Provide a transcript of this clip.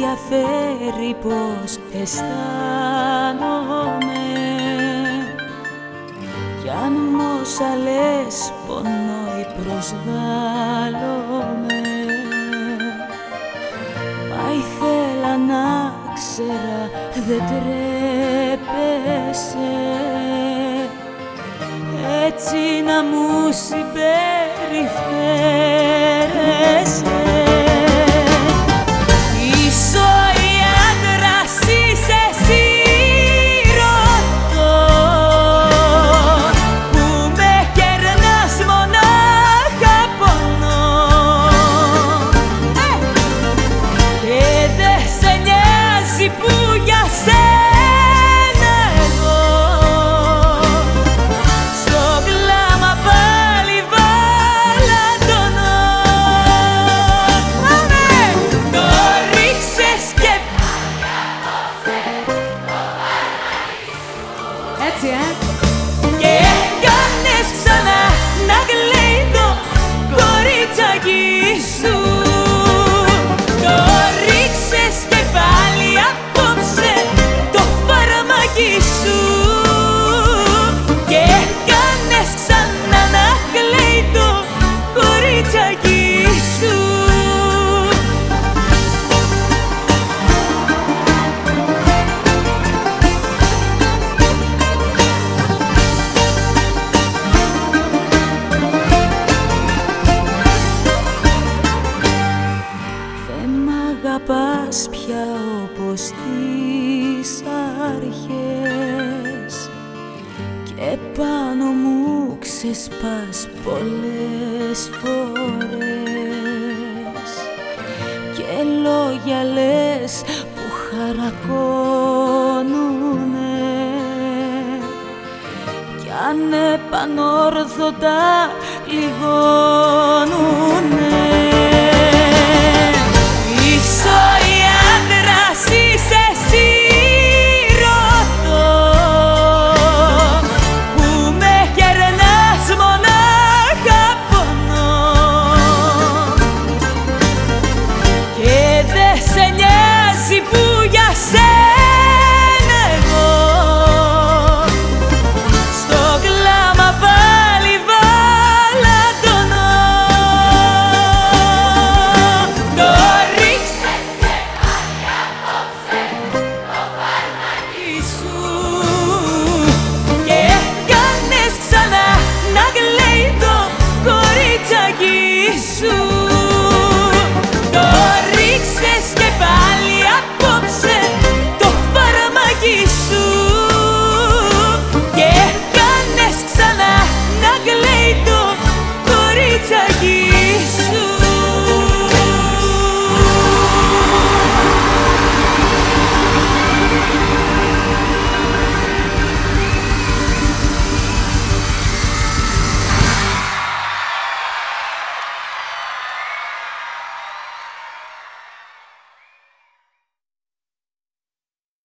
Δεν σε ενδιαφέρει πως αισθάνομαι. Κι αν όσα λες πονώ ή προσβάλλομαι. Μα ήθελα να ξέρα δεν τρέπεσαι. Έτσι να μου συμπεριφέρεσαι Έτσι, ε. Όπως τις αρχές. Και πάνω μου ξεσπάς πολλές φορές. Και λόγια λες που χαρακώνουνε. Κι ανεπανόρθωτα λιγώνουνε